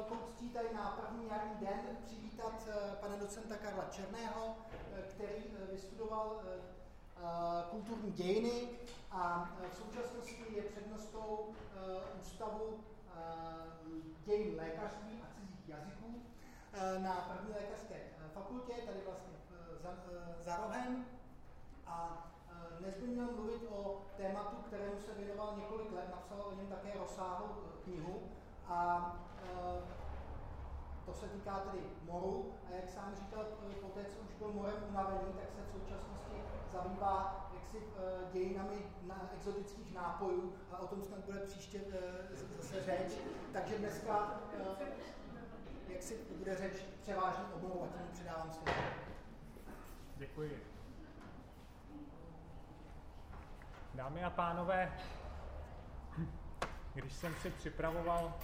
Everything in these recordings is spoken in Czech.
velkou ctí tady na první jarní den přivítat eh, pana docenta Karla Černého, eh, který vystudoval kulturní dějiny a v současnosti je přednostou Ústavu dějin lékařství a cizích jazyků na první lékařské fakultě, tady vlastně za, za rohem. A dnes bych měl mluvit o tématu, kterému se věnoval několik let, napsal o něm také rozsáhlou knihu, a e, to se týká tedy moru a jak sám říkal, e, po té, co už byl morem unavený, tak se v současnosti zabývá jaksi e, dějinami na exotických nápojů a o tom snad bude příště zase řeč. Takže dneska jak si bude řeč převážně o moru a tím předávám slovo. Děkuji. Dámy a pánové, když jsem si připravoval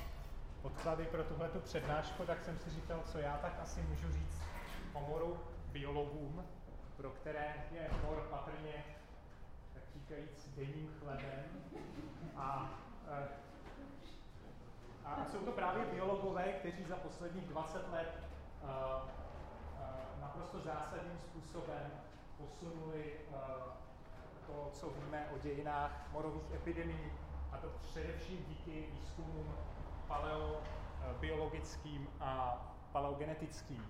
podklady pro tuhletu přednášku, tak jsem si říkal, co já tak asi můžu říct o moru biologům, pro které je mor patrně, tak říkajíc, denním chlebem. A, eh, a jsou to právě biologové, kteří za posledních 20 let uh, uh, naprosto zásadním způsobem posunuli to, co víme o dějinách morových epidemií, a to především díky výzkumům paleobiologickým a paleogenetickým.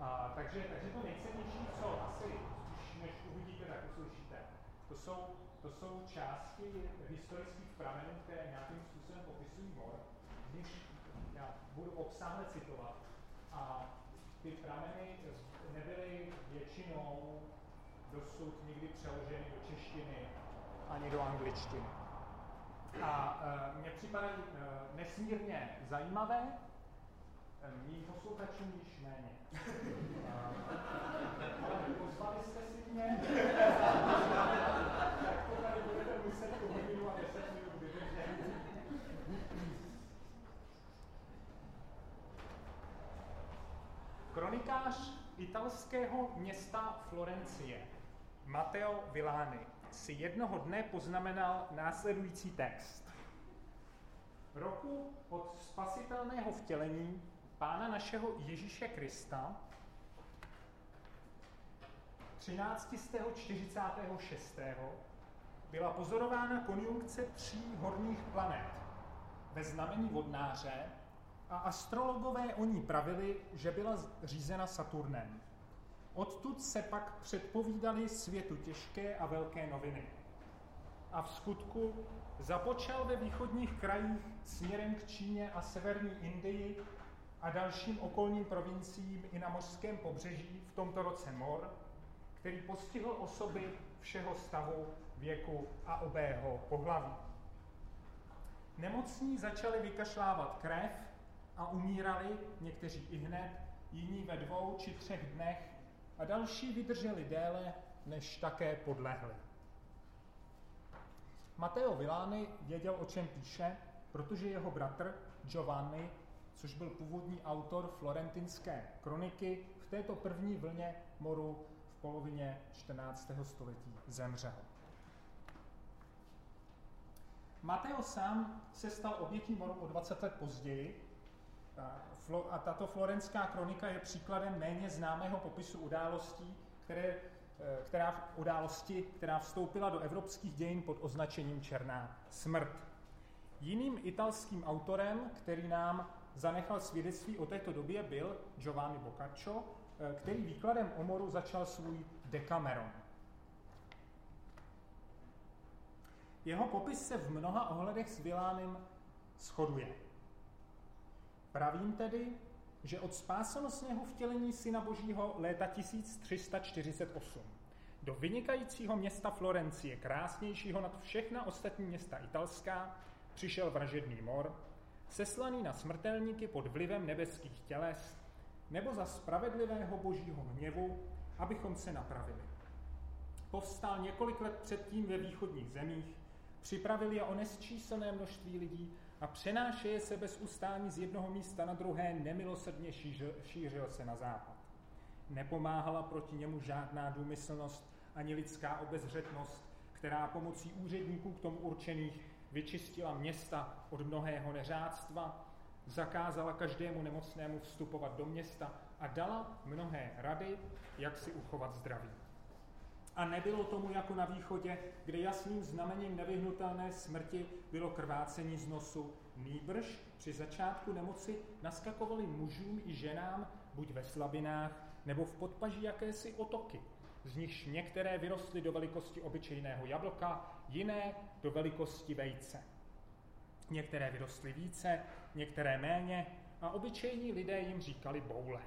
A, takže, takže to nejcennější, co asi, když než uvidíte, tak uslyšíte, to jsou, to jsou části historických pramenů, které nějakým způsobem popisují mor, když já budu obsáhle citovat. A ty prameny nebyly většinou dosud nikdy přeloženy do češtiny ani do angličtiny. A uh, mně připadají uh, nesmírně zajímavé, mým posluchačům již méně. ale pozvali jste si mě, tak to tady budete muset tu hodinu a deset minut vydržet. Kronikář italského města Florencie Matteo Villani si jednoho dne poznamenal následující text. Roku od spasitelného vtělení Pána našeho Ježíše Krista 1346. byla pozorována konjunkce tří horních planet ve znamení vodnáře a astrologové o ní pravili, že byla řízena Saturnem. Odtud se pak předpovídali světu těžké a velké noviny. A v skutku započal ve východních krajích směrem k Číně a severní Indii a dalším okolním provinciím i na mořském pobřeží v tomto roce mor, který postihl osoby všeho stavu, věku a obého pohlaví. Nemocní začali vykašlávat krev a umírali, někteří i hned, jiní ve dvou či třech dnech a další vydrželi déle, než také podlehli. Matteo Villani věděl, o čem píše, protože jeho bratr Giovanni, což byl původní autor florentinské kroniky, v této první vlně moru v polovině 14. století zemřel. Mateo sám se stal obětí moru o 20 let později, a tato florenská kronika je příkladem méně známého popisu událostí, které, eh, která, události, která vstoupila do evropských dějin pod označením Černá smrt. Jiným italským autorem, který nám zanechal svědectví o této době, byl Giovanni Boccaccio, eh, který výkladem o moru začal svůj Decameron. Jeho popis se v mnoha ohledech s Vilánem shoduje. Pravím tedy, že od spásonosného vtělení Syna Božího léta 1348 do vynikajícího města Florencie, krásnějšího nad všechna ostatní města italská, přišel vražedný mor, seslaný na smrtelníky pod vlivem nebeských těles, nebo za spravedlivého božího hněvu, abychom se napravili. Povstal několik let předtím ve východních zemích, připravil je o nesčíslné množství lidí a přenášeje se bez ustání z jednoho místa na druhé, nemilosrdně šířil, šířil se na západ. Nepomáhala proti němu žádná důmyslnost ani lidská obezřetnost, která pomocí úředníků k tomu určených vyčistila města od mnohého neřádstva, zakázala každému nemocnému vstupovat do města a dala mnohé rady, jak si uchovat zdraví. A nebylo tomu jako na východě, kde jasným znamením nevyhnutelné smrti bylo krvácení z nosu. Nýbrž při začátku nemoci naskakovali mužům i ženám buď ve slabinách, nebo v podpaží jakési otoky, z nichž některé vyrostly do velikosti obyčejného jablka, jiné do velikosti vejce. Některé vyrostly více, některé méně a obyčejní lidé jim říkali boule.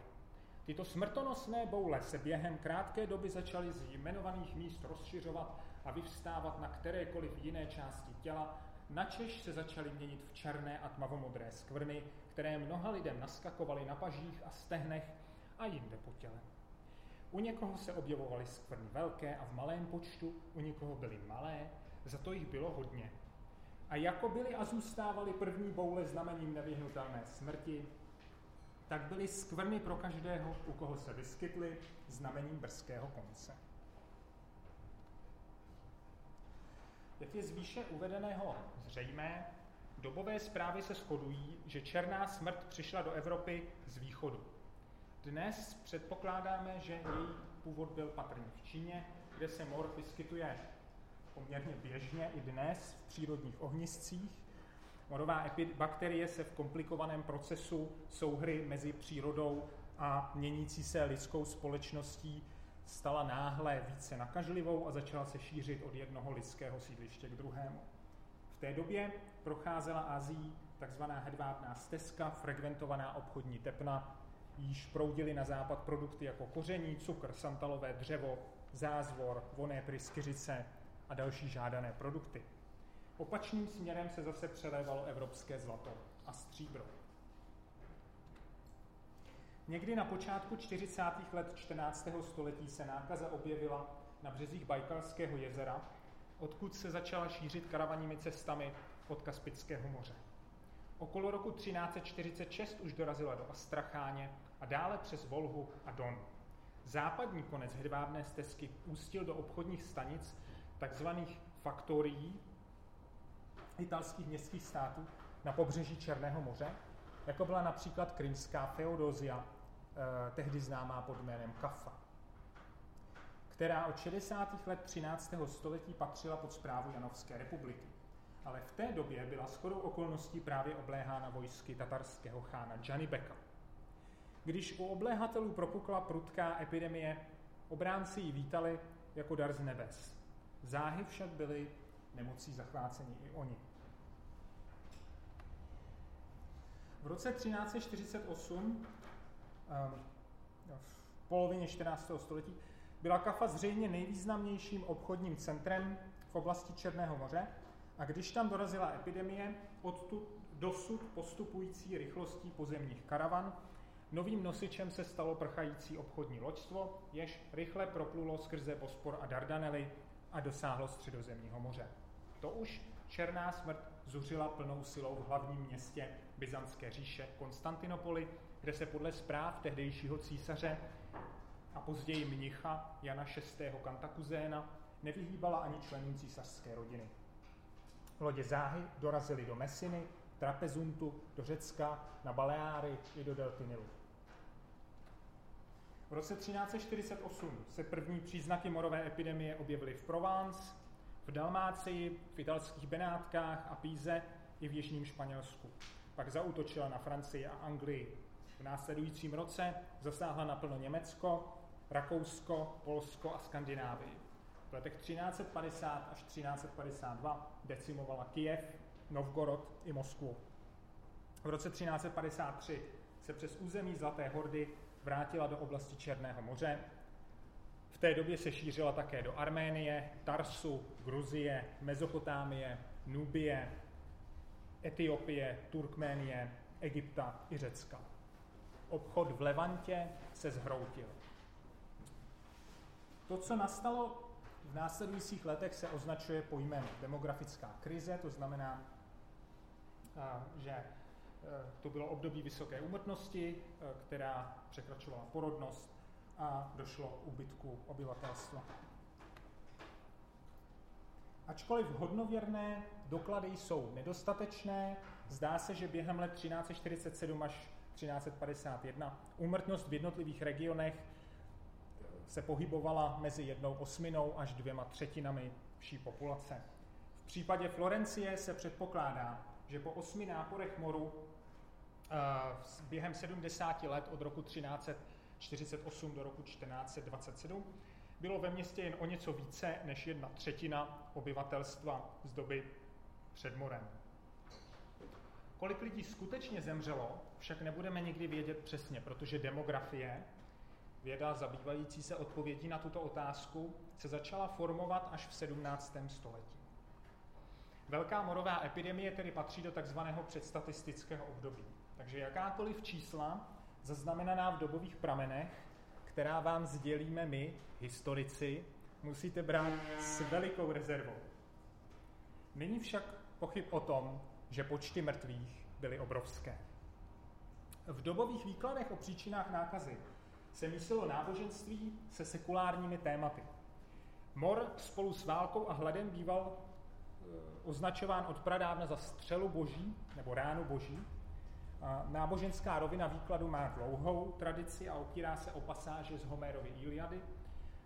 Tyto smrtonosné boule se během krátké doby začaly z jmenovaných míst rozšiřovat a vyvstávat na kterékoliv jiné části těla, načež se začaly měnit v černé a tmavomodré skvrny, které mnoha lidem naskakovaly na pažích a stehnech a jinde po těle. U někoho se objevovaly skvrny velké a v malém počtu, u někoho byly malé, za to jich bylo hodně. A jako byly a zůstávaly první boule znamením nevyhnutelné smrti, tak byly skvrny pro každého, u koho se vyskytly, znamením brzkého konce. Jak je z výše uvedeného zřejmé, dobové zprávy se shodují, že černá smrt přišla do Evropy z východu. Dnes předpokládáme, že její původ byl patrný v Číně, kde se mor vyskytuje poměrně běžně i dnes v přírodních ohniscích. Morová bakterie se v komplikovaném procesu souhry mezi přírodou a měnící se lidskou společností stala náhle více nakažlivou a začala se šířit od jednoho lidského sídliště k druhému. V té době procházela Azií takzvaná hedvábná stezka, frekventovaná obchodní tepna, již proudily na západ produkty jako koření, cukr, santalové dřevo, zázvor, voné pryskyřice a další žádané produkty. Opačným směrem se zase přelévalo evropské zlato a stříbro. Někdy na počátku 40. let 14. století se nákaza objevila na březích Bajkalského jezera, odkud se začala šířit karavaními cestami od Kaspického moře. Okolo roku 1346 už dorazila do Astracháně a dále přes Volhu a Don. Západní konec hedvábné stezky ústil do obchodních stanic, takzvaných faktorií italských městských států na pobřeží Černého moře, jako byla například krymská Feodozia, eh, tehdy známá pod jménem Kafa, která od 60. let 13. století patřila pod zprávu Janovské republiky. Ale v té době byla shodou okolností právě obléhána vojsky tatarského chána Janibeka. Když u obléhatelů propukla prudká epidemie, obránci ji vítali jako dar z nebes. Záhy však byli nemocí zachváceni i oni. V roce 1348, ehm, v polovině 14. století, byla Kafa zřejmě nejvýznamnějším obchodním centrem v oblasti Černého moře a když tam dorazila epidemie, odtud dosud postupující rychlostí pozemních karavan, novým nosičem se stalo prchající obchodní loďstvo, jež rychle proplulo skrze Bospor a Dardanely a dosáhlo středozemního moře. To už černá smrt zuřila plnou silou v hlavním městě Byzantské říše Konstantinopoli, kde se podle zpráv tehdejšího císaře a později mnicha Jana VI. Kantakuzéna nevyhýbala ani členům císařské rodiny. Lodě záhy dorazily do Mesiny, Trapezuntu, do Řecka, na Baleáry i do delty Nilu. V roce 1348 se první příznaky morové epidemie objevily v Provence, v Dalmácii, v italských Benátkách a Píze i v jižním Španělsku. Pak zautočila na Francii a Anglii. V následujícím roce zasáhla naplno Německo, Rakousko, Polsko a Skandinávii. V letech 1350 až 1352 decimovala Kijev, Novgorod i Moskvu. V roce 1353 se přes území Zlaté hordy vrátila do oblasti Černého moře. Té době se šířila také do Arménie, Tarsu, Gruzie, Mezopotámie, Nubie, Etiopie, Turkménie, Egypta i Řecka. Obchod v Levantě se zhroutil. To, co nastalo v následujících letech, se označuje pojmem demografická krize, to znamená, že Eh, to bylo období vysoké úmrtnosti, eh, která překračovala porodnost a došlo k úbytku obyvatelstva. Ačkoliv hodnověrné doklady jsou nedostatečné, zdá se, že během let 1347 až 1351 úmrtnost v jednotlivých regionech se pohybovala mezi jednou osminou až dvěma třetinami vší populace. V případě Florencie se předpokládá, že po osmi náporech moru eh, během 70 let od roku 1348 do roku 1427 bylo ve městě jen o něco více než jedna třetina obyvatelstva z doby před morem. Kolik lidí skutečně zemřelo, však nebudeme nikdy vědět přesně, protože demografie, věda zabývající se odpovědí na tuto otázku, se začala formovat až v 17. století. Velká morová epidemie tedy patří do takzvaného předstatistického období. Takže jakákoliv čísla zaznamenaná v dobových pramenech, která vám sdělíme my, historici, musíte brát s velikou rezervou. Není však pochyb o tom, že počty mrtvých byly obrovské. V dobových výkladech o příčinách nákazy se myslelo náboženství se sekulárními tématy. Mor spolu s válkou a hledem býval e, označován od pradávna za střelu boží nebo ránu boží. Náboženská rovina výkladu má dlouhou tradici a opírá se o pasáže z Homérovy Iliady,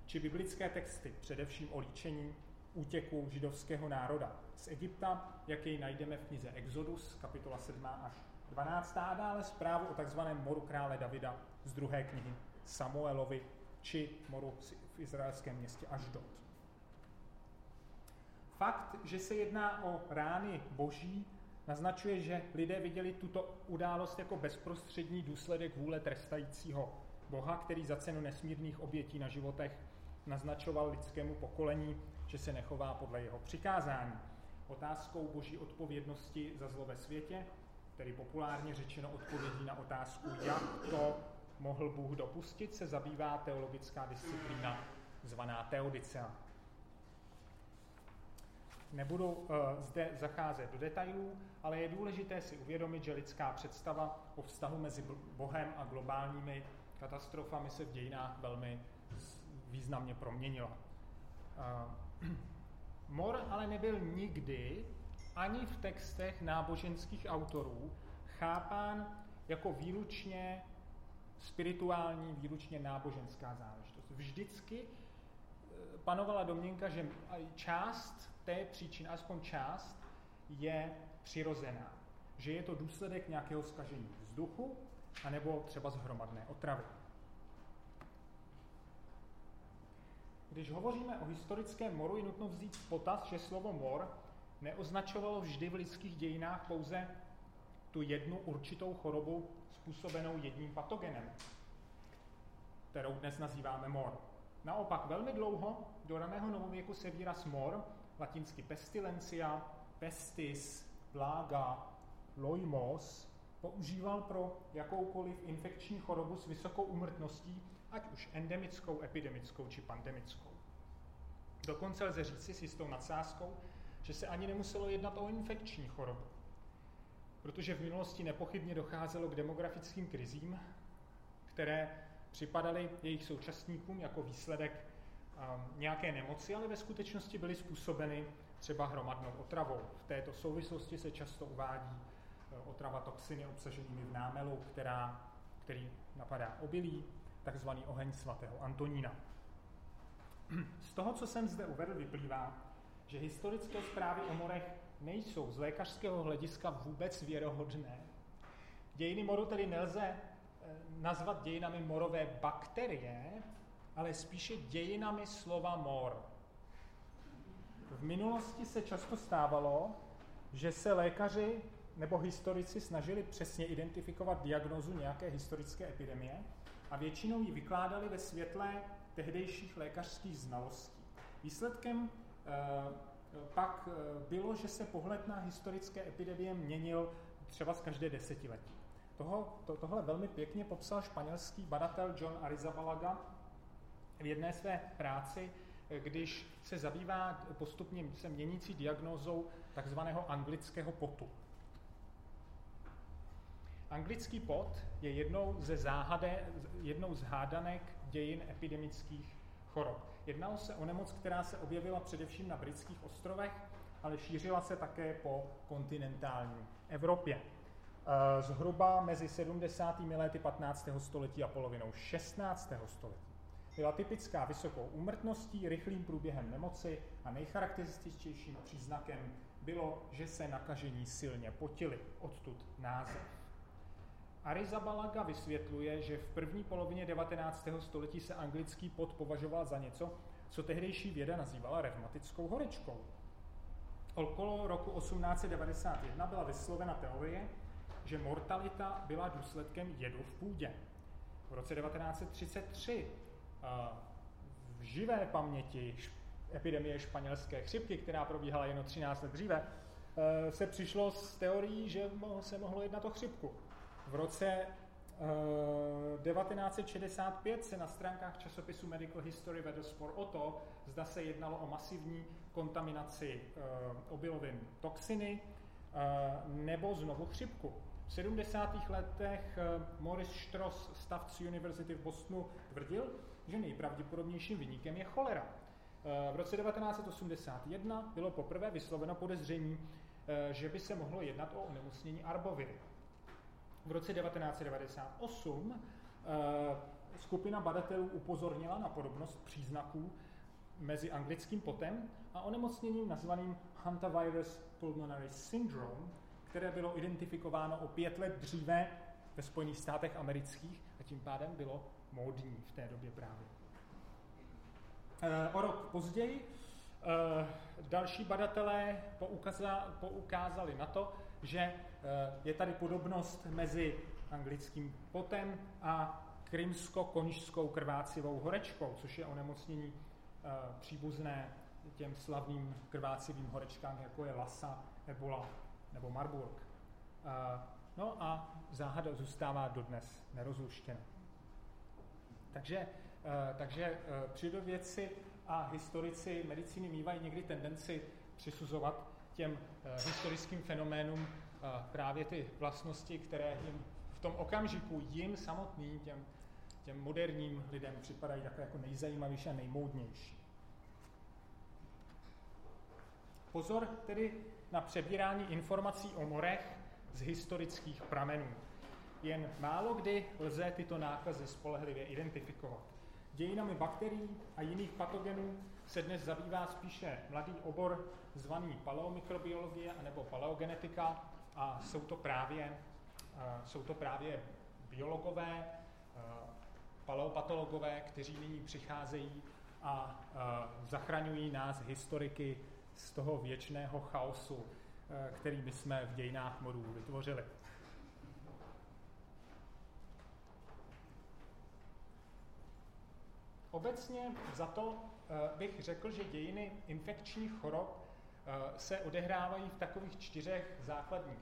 či biblické texty, především o líčení útěku židovského národa z Egypta, jak jej najdeme v knize Exodus, kapitola 7 až 12. a dále zprávu o takzvaném moru krále Davida z druhé knihy Samuelovi, či moru v izraelském městě Aždot. Fakt, že se jedná o rány boží, naznačuje, že lidé viděli tuto událost jako bezprostřední důsledek vůle trestajícího Boha, který za cenu nesmírných obětí na životech naznačoval lidskému pokolení, že se nechová podle jeho přikázání. Otázkou boží odpovědnosti za zlo ve světě, tedy populárně řečeno odpovědí na otázku, jak to mohl Bůh dopustit, se zabývá teologická disciplína zvaná teodicea. Nebudu uh, zde zacházet do detailů, ale je důležité si uvědomit, že lidská představa o vztahu mezi Bohem a globálními katastrofami se v dějinách velmi významně proměnila. Uh, mor ale nebyl nikdy ani v textech náboženských autorů chápán jako výlučně spirituální, výlučně náboženská záležitost. Vždycky eh, panovala domněnka, že část té příčiny, aspoň část, je přirozená. Že je to důsledek nějakého skažení vzduchu, anebo třeba z hromadné otravy. Když hovoříme o historickém moru, je nutno vzít v potaz, že slovo mor neoznačovalo vždy v lidských dějinách pouze tu jednu určitou chorobu způsobenou jedním patogenem, kterou dnes nazýváme mor. Naopak velmi dlouho do raného novověku se výraz mor, latinsky pestilencia, pestis, plaga, loimos, používal pro jakoukoliv infekční chorobu s vysokou úmrtností, ať už endemickou, epidemickou či pandemickou. Dokonce lze říci s jistou nadsázkou, že se ani nemuselo jednat o infekční chorobu, protože v minulosti nepochybně docházelo k demografickým krizím, které připadaly jejich současníkům jako výsledek nějaké nemoci, ale ve skutečnosti byly způsobeny třeba hromadnou otravou. V této souvislosti se často uvádí uh, otrava toxiny obsaženými v námelu, která, který napadá obilí, takzvaný oheň svatého Antonína. Z toho, co jsem zde uvedl, vyplývá, že historické zprávy o morech nejsou z lékařského hlediska vůbec věrohodné. Dějiny moru tedy nelze nazvat dějinami morové bakterie, ale spíše dějinami slova mor. V minulosti se často stávalo, že se lékaři nebo historici snažili přesně identifikovat diagnozu nějaké historické epidemie a většinou ji vykládali ve světle tehdejších lékařských znalostí. Výsledkem Eh, pak eh, bylo, že se pohled na historické epidemie měnil třeba z každé desetiletí. Toho, to, tohle velmi pěkně popsal španělský badatel John Arizabalaga v jedné své práci, když se zabývá postupně se měnící diagnózou takzvaného anglického potu. Anglický pot je jednou ze záhade, jednou z hádanek dějin epidemických chorob. Jednalo se o nemoc, která se objevila především na britských ostrovech ale šířila se také po kontinentální Evropě. Eh, zhruba mezi 70. lety 15. století a polovinou 16. století. Byla typická vysokou úmrtností, rychlým průběhem nemoci a nejcharakterističtějším příznakem bylo, že se nakažení silně potili. Odtud název. Arizabalaga vysvětluje, že v první polovině 19. století se anglický pot považoval za něco, co tehdejší věda nazývala revmatickou horečkou. Okolo roku 1891 byla vyslovena teorie, že mortalita byla důsledkem jedu v půdě. V roce 1933 v živé paměti epidemie španělské chřipky, která probíhala jen o 13 let dříve, eh, se přišlo s teorií, že se mohlo jednat o chřipku. V roce 1965 eh, se na stránkách časopisu Medical History vedl spor o to, zda se jednalo o masivní kontaminaci eh, obilovin toxiny nebo znovu chřipku. V 70. letech Morris Strauss Tufts University v Bostonu tvrdil, že nejpravděpodobnějším vyníkem je cholera. V roce 1981 bylo poprvé vysloveno podezření, že by se mohlo jednat o onemocnění arboviry. V roce 1998 skupina badatelů upozornila na podobnost příznaků mezi anglickým potem a onemocněním nazvaným Hantavirus pulmonary syndrome, které bylo identifikováno o pět let dříve ve Spojených státech amerických a tím pádem bylo módní v té době právě. Eh, o rok později eh, další badatelé poukázali na to, že eh, je tady podobnost mezi anglickým potem a krymsko-konžskou krvácivou horečkou, což je onemocnění příbuzné těm slavným krvácivým horečkám, jako je Lassa, Ebola nebo Marburg. No a záhada zůstává dodnes nerozluštěna. Takže Eh, takže eh, přírodovědci a historici medicíny mývají někdy tendenci přisuzovat těm eh, historickým fenoménům právě ty vlastnosti, které jim v tom okamžiku jim samotným, těm, těm moderním lidem připadají takové jako nejzajímavější a nejmoudnější. Pozor tedy na přebírání informací o morech z historických pramenů. Jen málo kdy lze tyto nákazy spolehlivě identifikovat. Dějinami bakterií a jiných patogenů se dnes zabývá spíše mladý obor zvaný paleomikrobiologie nebo paleogenetika a jsou to právě, jsou to právě biologové, paleopatologové, kteří nyní přicházejí a zachraňují nás, historiky, z toho věčného chaosu, který my jsme v dějinách modů vytvořili. Obecně za to eh, bych řekl, že dějiny infekčních chorob eh, se odehrávají v takových čtyřech základních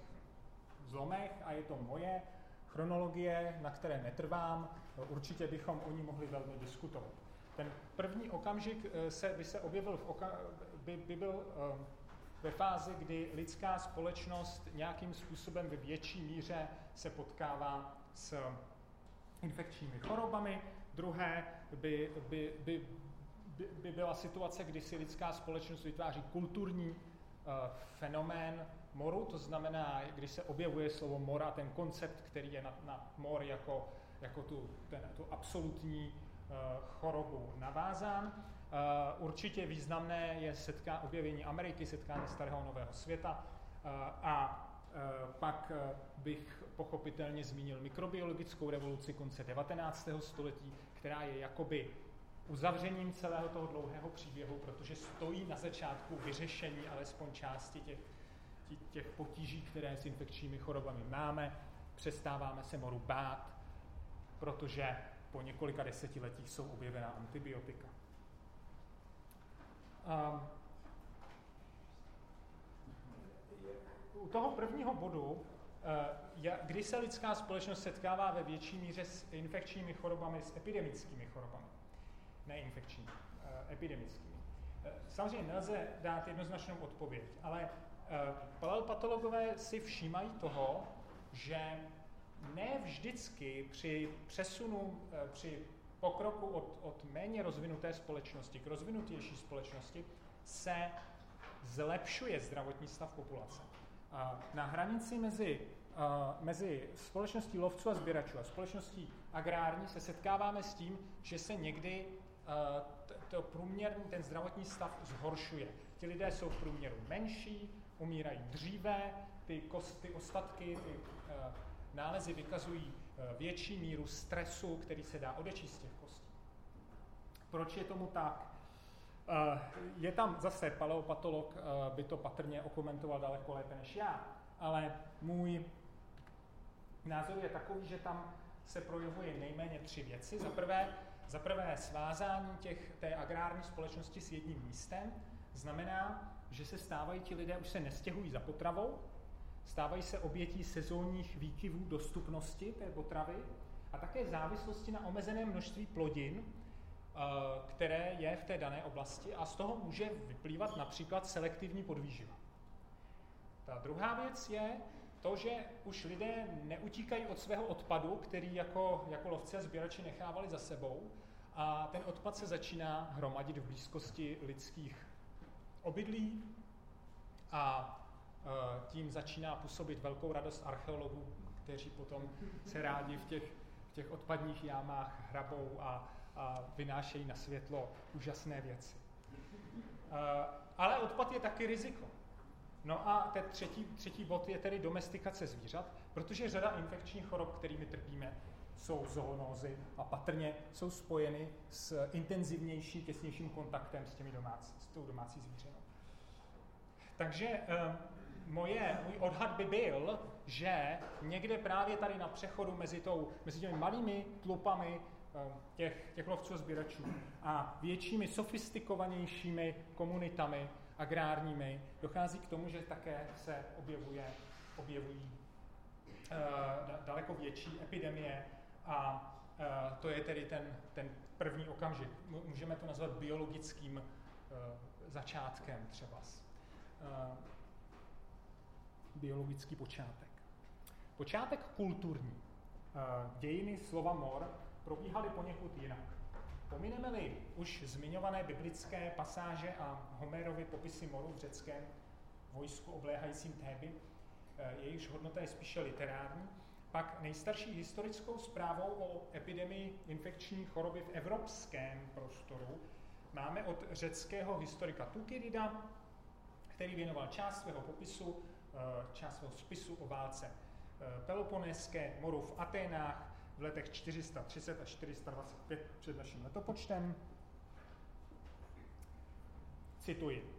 zlomech a je to moje chronologie, na které netrvám. Určitě bychom o ní mohli velmi diskutovat. Ten první okamžik eh, se, by se objevil v oka, by, by byl ve fázi, kdy lidská společnost nějakým způsobem ve větší míře se potkává s infekčními chorobami. Druhé by, by, by, by, by byla situace, kdy si lidská společnost vytváří kulturní uh, fenomén moru, to znamená, když se objevuje slovo mora, ten koncept, který je na, na mor jako, jako tu, ten, tu absolutní uh, chorobu navázán. Uh, určitě významné je setká, objevení Ameriky, setkání starého nového světa uh, a pak bych pochopitelně zmínil mikrobiologickou revoluci konce 19. století, která je jakoby uzavřením celého toho dlouhého příběhu, protože stojí na začátku vyřešení alespoň části těch, těch potíží, které s infekčními chorobami máme. Přestáváme se moru bát, protože po několika desetiletích jsou objevená antibiotika. Um, u toho prvního bodu Eh, kdy se lidská společnost setkává ve větší míře s infekčními chorobami, s epidemickými chorobami. Ne infekčními, eh, epidemickými. Eh, samozřejmě nelze dát jednoznačnou odpověď, ale paleopatologové si všímají toho, že ne vždycky při přesunu, při pokroku od, od méně rozvinuté společnosti k rozvinutější společnosti se zlepšuje zdravotní stav populace. Na hranici mezi, mezi společností lovců a sběračů a společností agrární se setkáváme s tím, že se někdy to průměrný, ten zdravotní stav zhoršuje. Ti lidé jsou v průměru menší, umírají dříve, ty, kost, ty ostatky, ty nálezy vykazují větší míru stresu, který se dá odečíst z těch kostí. Proč je tomu tak? Eh, je tam zase paleopatolog, eh, by to patrně okomentoval daleko lépe než já, ale můj názor je takový, že tam se projevuje nejméně tři věci. Za prvé, za prvé svázání těch, té agrární společnosti s jedním místem znamená, že se stávají ti lidé, už se nestěhují za potravou, stávají se obětí sezónních výkyvů dostupnosti té potravy a také závislosti na omezené množství plodin, Eh, které je v té dané oblasti a z toho může vyplývat například selektivní podvýživa. Ta druhá věc je to, že už lidé neutíkají od svého odpadu, který jako, jako lovci a sběrači nechávali za sebou a ten odpad se začíná hromadit v blízkosti lidských obydlí a tím začíná působit velkou radost archeologů, kteří potom se rádi v těch, v těch odpadních jámách hrabou a a vynášejí na světlo úžasné věci. Ale odpad je taky riziko. No a ten třetí, třetí bod je tedy domestikace zvířat, protože řada infekčních chorob, kterými trpíme, jsou zoonózy a patrně jsou spojeny s intenzivnější, těsnějším kontaktem s, těmi domácí, s tou domácí zvířenou. Takže eh, moje, můj odhad by byl, že někde právě tady na přechodu mezi, tou, mezi těmi malými tlupami Eh, těch, těch lovců a sběračů a většími, sofistikovanějšími komunitami agrárními dochází k tomu, že také se objevuje, objevují uh, daleko větší epidemie a uh, to je tedy ten, ten první okamžik. Můžeme to nazvat biologickým uh, začátkem třeba. Biologický počátek. Počátek kulturní. Uh, dějiny slova mor probíhaly poněkud jinak. Pomineme-li už zmiňované biblické pasáže a Homérovy popisy moru v řeckém vojsku obléhajícím Téby, eh, jejichž hodnota je spíše literární, pak nejstarší historickou zprávou o epidemii infekční choroby v evropském prostoru máme od řeckého historika Tukidida, který věnoval část svého popisu, eh, část svého spisu o válce eh, Peloponéské, moru v Aténách, v letech 430 až 425 před naším letopočtem. Cituji.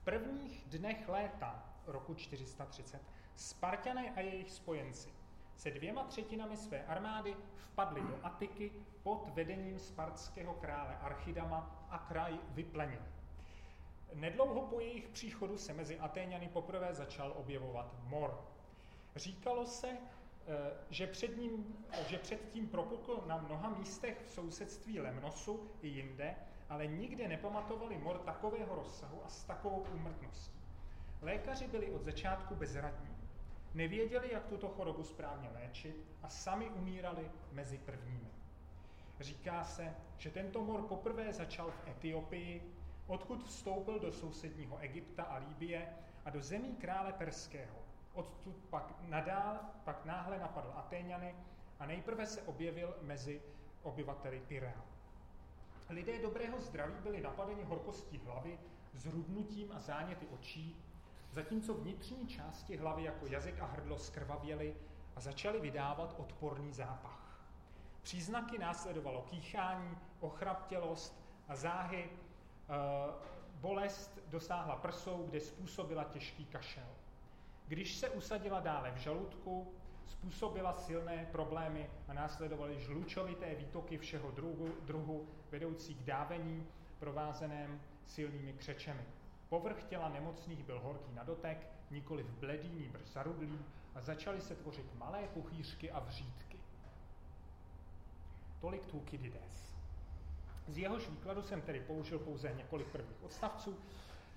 V prvních dnech léta roku 430 Spartané a jejich spojenci se dvěma třetinami své armády vpadli do Atiky pod vedením spartského krále Archidama a kraj vyplenili. Nedlouho po jejich příchodu se mezi Atéňany poprvé začal objevovat mor. Říkalo se, Eh, že, před ním, že předtím propukl na mnoha místech v sousedství Lemnosu i jinde, ale nikde nepamatovali mor takového rozsahu a s takovou úmrtností. Lékaři byli od začátku bezradní. Nevěděli, jak tuto chorobu správně léčit a sami umírali mezi prvními. Říká se, že tento mor poprvé začal v Etiopii, odkud vstoupil do sousedního Egypta a Líbie a do zemí krále Perského. Odtud pak nadál, pak náhle napadl Atéňany a nejprve se objevil mezi obyvateli Tyrea. Lidé dobrého zdraví byli napadeni horkostí hlavy, zrudnutím a záněty očí, zatímco vnitřní části hlavy jako jazyk a hrdlo skrvavěly a začaly vydávat odporný zápach. Příznaky následovalo kýchání, ochraptělost a záhy, bolest dosáhla prsou, kde způsobila těžký kašel. Když se usadila dále v žaludku, způsobila silné problémy a následovaly žlučovité výtoky všeho druhu, druhu vedoucí k dávení, provázeném silnými křečemi. Povrch těla nemocných byl horký na dotek, nikoli v bledý, nýbrž zarudlý a začaly se tvořit malé puchýřky a vřídky. Tolik Tukydides. Z jehož výkladu jsem tedy použil pouze několik prvních odstavců,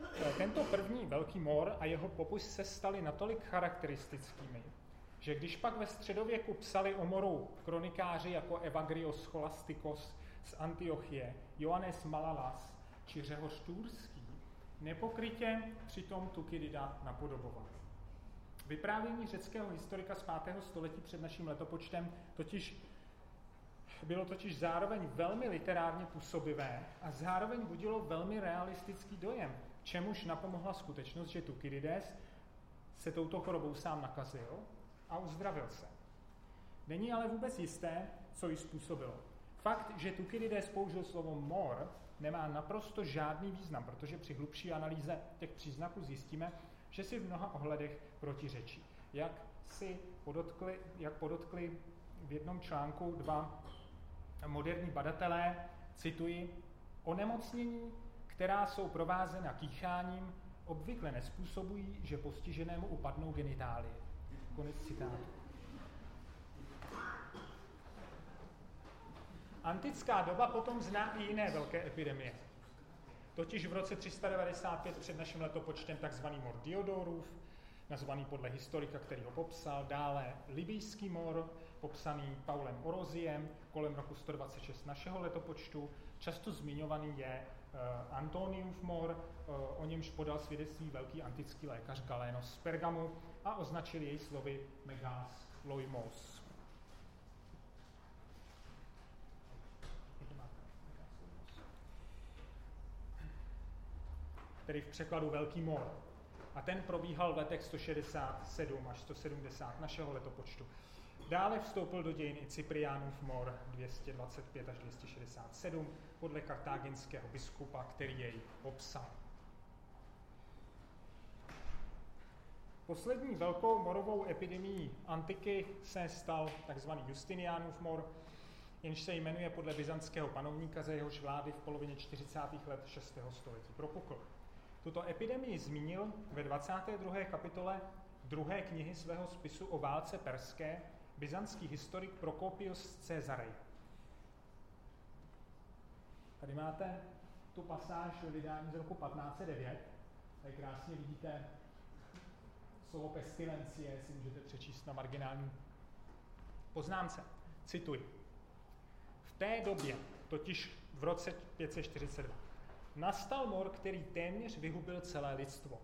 Eh, tento první velký mor a jeho popis se staly natolik charakteristickými, že když pak ve středověku psali o moru kronikáři jako Evagrios Scholastikos z Antiochie, Johannes Malalas či Řehoř Tůrský, nepokrytě přitom Tukidida napodoboval. Vyprávění řeckého historika z 5. století před naším letopočtem totiž bylo totiž zároveň velmi literárně působivé a zároveň budilo velmi realistický dojem, čemuž napomohla skutečnost, že Tukydides se touto chorobou sám nakazil a uzdravil se. Není ale vůbec jisté, co ji způsobilo. Fakt, že Tukydides použil slovo mor, nemá naprosto žádný význam, protože při hlubší analýze těch příznaků zjistíme, že si v mnoha ohledech protiřečí. Jak si podotkli, jak podotkli v jednom článku dva moderní badatelé, cituji, onemocnění, která jsou provázena kýcháním, obvykle nespůsobují, že postiženému upadnou genitálie. Konec citátu. Antická doba potom zná i jiné velké epidemie. Totiž v roce 395 před naším letopočtem tzv. mor Diodorův, nazvaný podle historika, který ho popsal, dále libijský mor, popsaný Paulem Oroziem kolem roku 126 našeho letopočtu. Často zmiňovaný je uh, Antoniův mor, uh, o němž podal svědectví velký antický lékař Galénos z Pergamu a označil jej slovy megas loimos. Tedy v překladu Velký mor. A ten probíhal v letech 167 až 170 našeho letopočtu. Dále vstoupil do dějin Cypriánův mor 225 až 267 podle kartáginského biskupa, který jej popsal. Poslední velkou morovou epidemií antiky se stal tzv. Justinianův mor, jenž se jmenuje podle byzantského panovníka, za jehož vlády v polovině 40. let 6. století propukl. Tuto epidemii zmínil ve 22. kapitole druhé knihy svého spisu o válce perské byzantský historik Prokopius Caesary. Tady máte tu pasáž vydání z roku 1509. Tady krásně vidíte slovo pestilencie, si můžete přečíst na marginální poznámce. Cituji. V té době, totiž v roce 542, nastal mor, který téměř vyhubil celé lidstvo.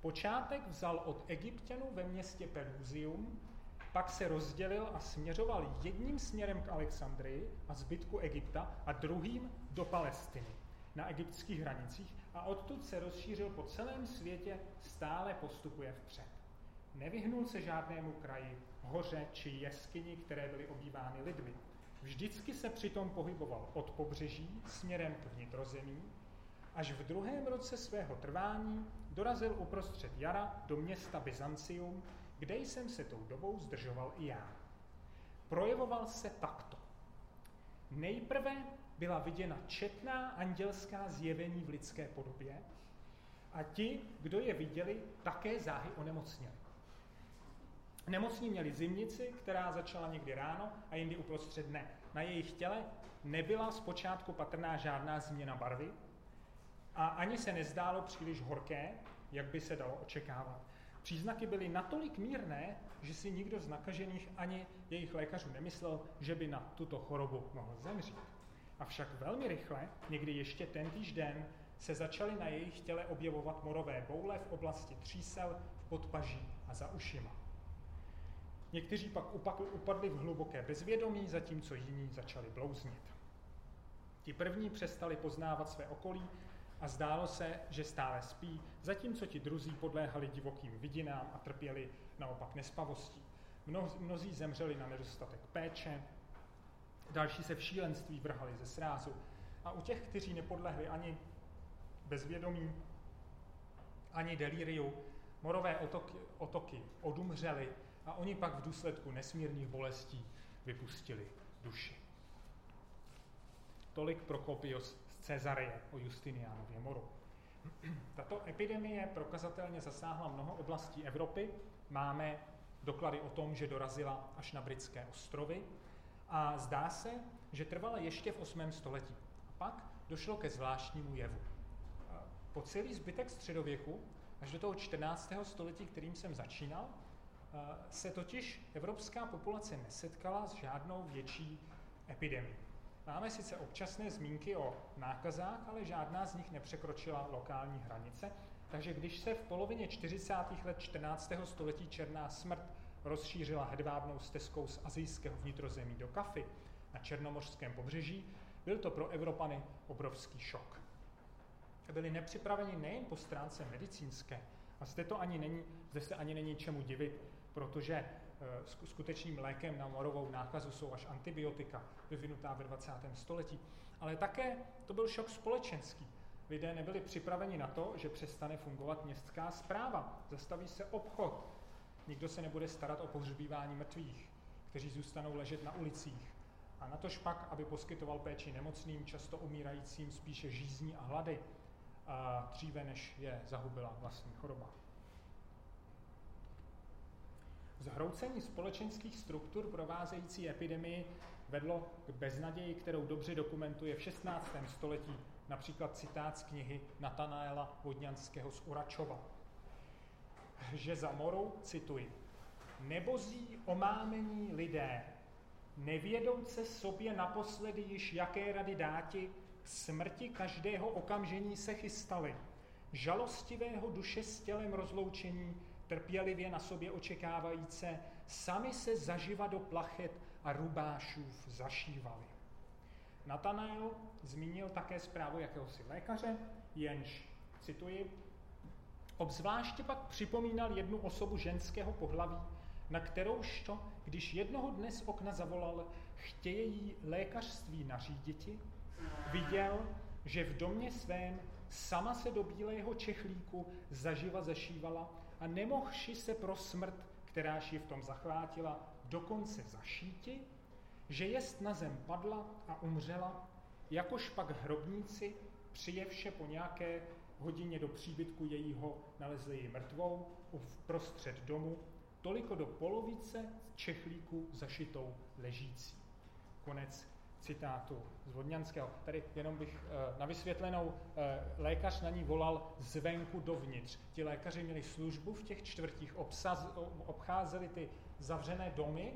Počátek vzal od egyptianů ve městě Pelusium pak se rozdělil a směřoval jedním směrem k Alexandrii a zbytku Egypta a druhým do Palestiny na egyptských hranicích a odtud se rozšířil po celém světě, stále postupuje vpřed. Nevyhnul se žádnému kraji, hoře či jeskyni, které byly obývány lidmi. Vždycky se přitom pohyboval od pobřeží směrem k vnitrozemí, až v druhém roce svého trvání dorazil uprostřed jara do města Byzancium, kde jsem se tou dobou zdržoval i já. Projevoval se takto. Nejprve byla viděna četná andělská zjevení v lidské podobě a ti, kdo je viděli, také záhy onemocněli. Nemocní měli zimnici, která začala někdy ráno a jindy uprostřed dne. Na jejich těle nebyla zpočátku patrná žádná změna barvy a ani se nezdálo příliš horké, jak by se dalo očekávat. Příznaky byly natolik mírné, že si nikdo z nakažených ani jejich lékařů nemyslel, že by na tuto chorobu mohl zemřít. Avšak velmi rychle, někdy ještě tentýž den, se začaly na jejich těle objevovat morové boule v oblasti třísel, v podpaží a za ušima. Někteří pak upadli v hluboké bezvědomí, zatímco jiní začali blouznit. Ti první přestali poznávat své okolí a zdálo se, že stále spí, zatímco ti druzí podléhali divokým vidinám a trpěli naopak nespavostí. Mnozí zemřeli na nedostatek péče, další se v šílenství vrhali ze srázu a u těch, kteří nepodlehli ani bezvědomí, ani delíriu, morové otoky, otoky odumřely a oni pak v důsledku nesmírných bolestí vypustili duši. Tolik Prokopios Cezareje, o Justiniánově moru. Tato epidemie prokazatelně zasáhla mnoho oblastí Evropy. Máme doklady o tom, že dorazila až na britské ostrovy a zdá se, že trvala ještě v 8. století. A pak došlo ke zvláštnímu jevu. Po celý zbytek středověku, až do toho 14. století, kterým jsem začínal, se totiž evropská populace nesetkala s žádnou větší epidemií. Máme sice občasné zmínky o nákazách, ale žádná z nich nepřekročila lokální hranice, takže když se v polovině 40. let 14. století černá smrt rozšířila hedvábnou stezkou z azijského vnitrozemí do Kafy na černomořském pobřeží, byl to pro Evropany obrovský šok. Byli nepřipraveni nejen po stránce medicínské, a zde, to ani není, zde se ani není čemu divit, protože skutečným lékem na morovou nákazu jsou až antibiotika, vyvinutá ve 20. století. Ale také to byl šok společenský. Lidé nebyli připraveni na to, že přestane fungovat městská zpráva, zastaví se obchod, nikdo se nebude starat o pohřbívání mrtvých, kteří zůstanou ležet na ulicích. A na to špak, aby poskytoval péči nemocným, často umírajícím spíše žízní a hlady, a dříve než je zahubila vlastní choroba. Zhroucení společenských struktur provázející epidemii vedlo k beznaději, kterou dobře dokumentuje v 16. století například citát z knihy Natanaela Vodňanského z Uračova. Že za moru, cituji, nebozí omámení lidé, nevědouce sobě naposledy již jaké rady dáti, smrti každého okamžení se chystali, žalostivého duše s tělem rozloučení, trpělivě na sobě očekávajíce, sami se zaživa do plachet a rubášův zašívali. Natanael zmínil také zprávu jakéhosi lékaře, jenž, cituji, obzvláště pak připomínal jednu osobu ženského pohlaví, na kterouž to, když jednoho dne z okna zavolal, chtěje jí lékařství naříditi, viděl, že v domě svém sama se do bílého čechlíku zaživa zašívala a nemohši se pro smrt, kteráž ji v tom zachvátila, dokonce zašíti, že jest na zem padla a umřela, jakož pak hrobníci, přijevše po nějaké hodině do příbytku jejího nalezli ji mrtvou v prostřed domu, toliko do polovice čechlíku zašitou ležící. Konec citátu z Vodňanského. Tady jenom bych eh, na vysvětlenou, eh, lékař na ní volal zvenku dovnitř. Ti lékaři měli službu v těch čtvrtích, obsaz, obcházeli ty zavřené domy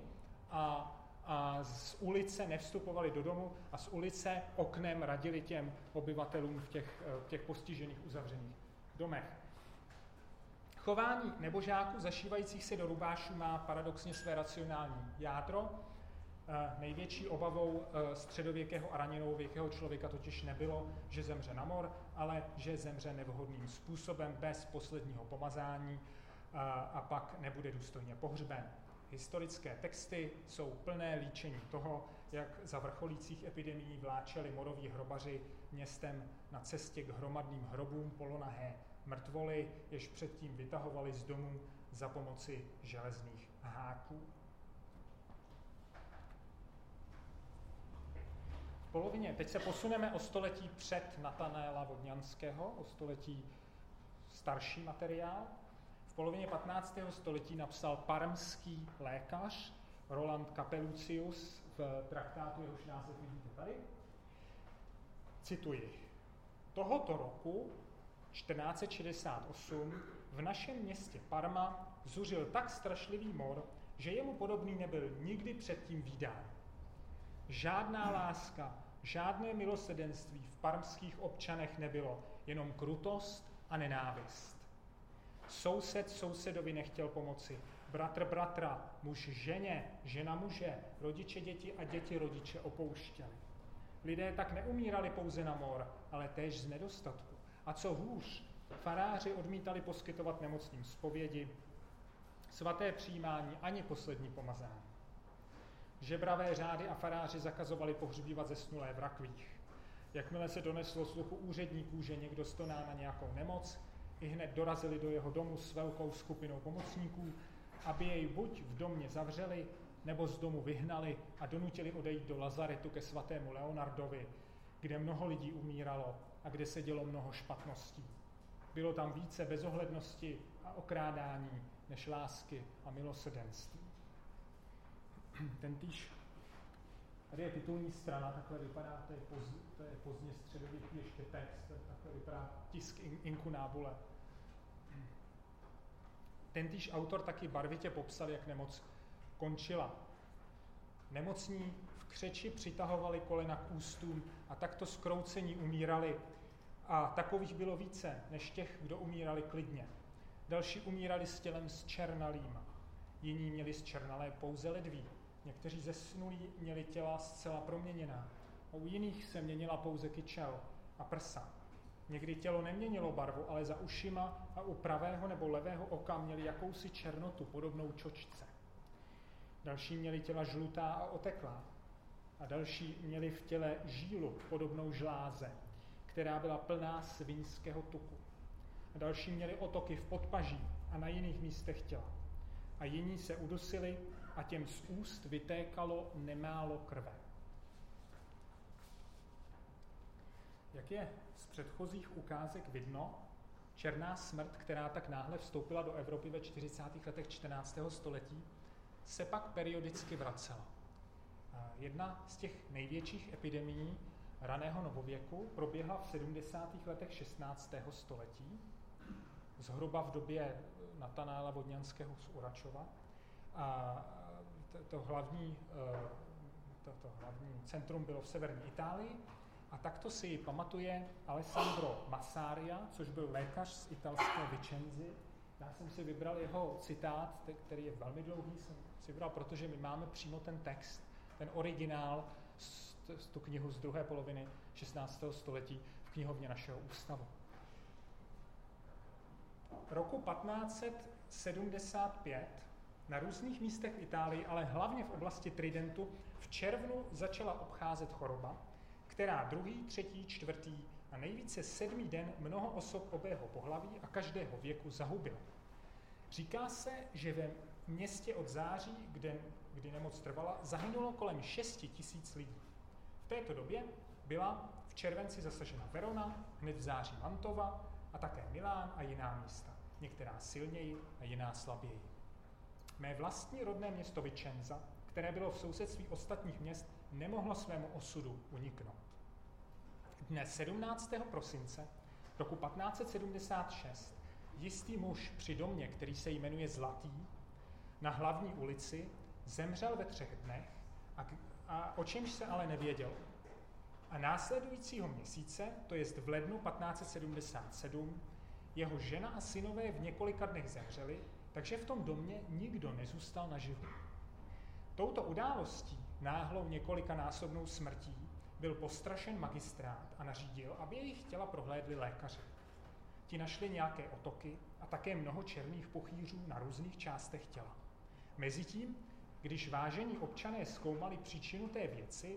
a, a z ulice nevstupovali do domu a z ulice oknem radili těm obyvatelům v těch, eh, v těch postižených uzavřených domech. Chování nebožáků zašívajících se do rubášů má paradoxně své racionální jádro. Eh, největší obavou eh, středověkého a raněnověkého člověka totiž nebylo, že zemře na mor, ale že zemře nevhodným způsobem bez posledního pomazání eh, a pak nebude důstojně pohřben. Historické texty jsou plné líčení toho, jak za vrcholících epidemií vláčeli moroví hrobaři městem na cestě k hromadným hrobům polonahé mrtvoly, jež předtím vytahovali z domů za pomoci železných háků. Polovině, teď se posuneme o století před Natanéla Vodňanského, o století starší materiál. V polovině 15. století napsal parmský lékař Roland Capelucius v traktátu, jehož název vidíte tady. Cituji. Tohoto roku 1468 v našem městě Parma zuřil tak strašlivý mor, že jemu podobný nebyl nikdy předtím výdán. Žádná láska, žádné milosedenství v parmských občanech nebylo, jenom krutost a nenávist. Soused sousedovi nechtěl pomoci, bratr bratra, muž ženě, žena muže, rodiče děti a děti rodiče opouštěli. Lidé tak neumírali pouze na mor, ale též z nedostatku. A co hůř, faráři odmítali poskytovat nemocným zpovědi, svaté přijímání ani poslední pomazání. Žebravé řády a faráři zakazovali pohřbívat zesnulé v rakvích. Jakmile se doneslo sluchu úředníků, že někdo stoná na nějakou nemoc, i hned dorazili do jeho domu s velkou skupinou pomocníků, aby jej buď v domě zavřeli, nebo z domu vyhnali a donutili odejít do Lazaretu ke svatému Leonardovi, kde mnoho lidí umíralo a kde se dělo mnoho špatností. Bylo tam více bezohlednosti a okrádání než lásky a milosedenství. Ten týž, tady je titulní strana, takhle vypadá, to je, poz, to je pozdně středověký ještě text, takhle vypadá tisk inkunábule. Ten týž autor taky barvitě popsal, jak nemoc končila. Nemocní v křeči přitahovali kolena k ústům a takto skroucení umírali. A takových bylo více, než těch, kdo umírali klidně. Další umírali s tělem zčernalým. Jiní měli zčernalé pouze ledví. Někteří zesnulí měli těla zcela proměněná. A u jiných se měnila pouze kyčel a prsa. Někdy tělo neměnilo barvu, ale za ušima a u pravého nebo levého oka měli jakousi černotu podobnou čočce. Další měli těla žlutá a oteklá. A další měli v těle žílu podobnou žláze, která byla plná svinského tuku. A další měli otoky v podpaží a na jiných místech těla. A jiní se udusili a těm z úst vytékalo nemálo krve. Jak je z předchozích ukázek vidno, černá smrt, která tak náhle vstoupila do Evropy ve 40. letech 14. století, se pak periodicky vracela. Jedna z těch největších epidemií raného novověku proběhla v 70. letech 16. století, zhruba v době Natanála Vodňanského z Uračova. A to, hlavní, eh, to, to hlavní centrum bylo v severní Itálii a takto si pamatuje Alessandro Massaria, což byl lékař z italské Vicenzy. Já jsem si vybral jeho citát, který je velmi dlouhý, jsem si vybral, protože my máme přímo ten text, ten originál, tu knihu z druhé poloviny 16. století v knihovně našeho ústavu. Roku 1575 na různých místech v Itálii, ale hlavně v oblasti Tridentu, v červnu začala obcházet choroba, která druhý, třetí, čtvrtý a nejvíce sedmý den mnoho osob obého pohlaví a každého věku zahubila. Říká se, že ve městě od září, kde, kdy nemoc trvala, zahynulo kolem 6 tisíc lidí. V této době byla v červenci zasažena Verona, hned v září Mantova a také Milán a jiná místa. Některá silněji a jiná slaběji. Mé vlastní rodné město Vicenza, které bylo v sousedství ostatních měst, nemohlo svému osudu uniknout. Dne 17. prosince roku 1576 jistý muž při domě, který se jmenuje Zlatý, na hlavní ulici zemřel ve třech dnech, a, a o čemž se ale nevěděl. A následujícího měsíce, to jest v lednu 1577, jeho žena a synové v několika dnech zemřeli, takže v tom domě nikdo nezůstal naživu. Touto událostí, náhlou několikanásobnou smrtí, byl postrašen magistrát a nařídil, aby jejich těla prohlédli lékaři. Ti našli nějaké otoky a také mnoho černých puchýřů na různých částech těla. Mezitím, když vážení občané zkoumali příčinu té věci,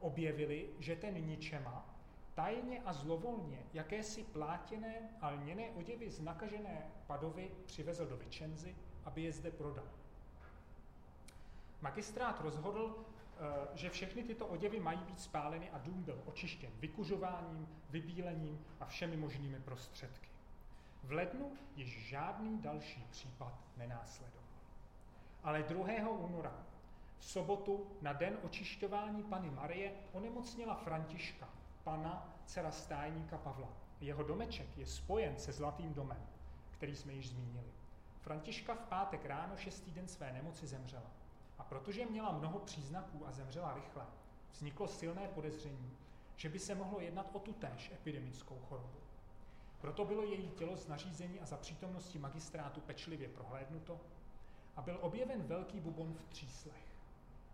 objevili, že ten ničema tajně a zlovolně jakési plátěné a lněné oděvy z nakažené padovy přivezl do Vicenzy, aby je zde prodal. Magistrát rozhodl, eh, že všechny tyto oděvy mají být spáleny a dům byl očištěn vykužováním, vybílením a všemi možnými prostředky. V lednu již žádný další případ nenásledoval. Ale 2. února, v sobotu na den očišťování Pany Marie, onemocněla Františka, pana dcera stájníka Pavla. Jeho domeček je spojen se Zlatým domem, který jsme již zmínili. Františka v pátek ráno šestý den své nemoci zemřela. A protože měla mnoho příznaků a zemřela rychle, vzniklo silné podezření, že by se mohlo jednat o tutéž epidemickou chorobu. Proto bylo její tělo z nařízení a za přítomnosti magistrátu pečlivě prohlédnuto a byl objeven velký bubon v tříslech.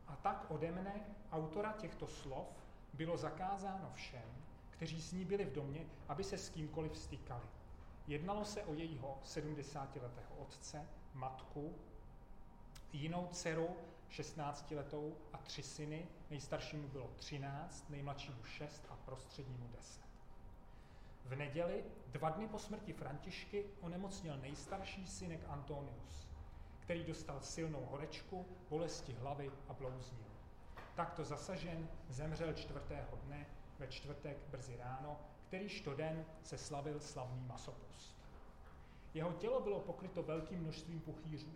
A tak ode mne, autora těchto slov, bylo zakázáno všem, kteří s ní byli v domě, aby se s kýmkoliv stykali. Jednalo se o jejího 70-letého otce, matku, jinou dceru, 16-letou a tři syny, nejstaršímu bylo 13, nejmladšímu 6 a prostřednímu 10. V neděli, dva dny po smrti Františky, onemocněl nejstarší synek Antonius, který dostal silnou horečku, bolesti hlavy a blouznil. Takto zasažen zemřel čtvrtého dne ve čtvrtek brzy ráno, kterýž to den se slavil slavný masopust. Jeho tělo bylo pokryto velkým množstvím puchýřů.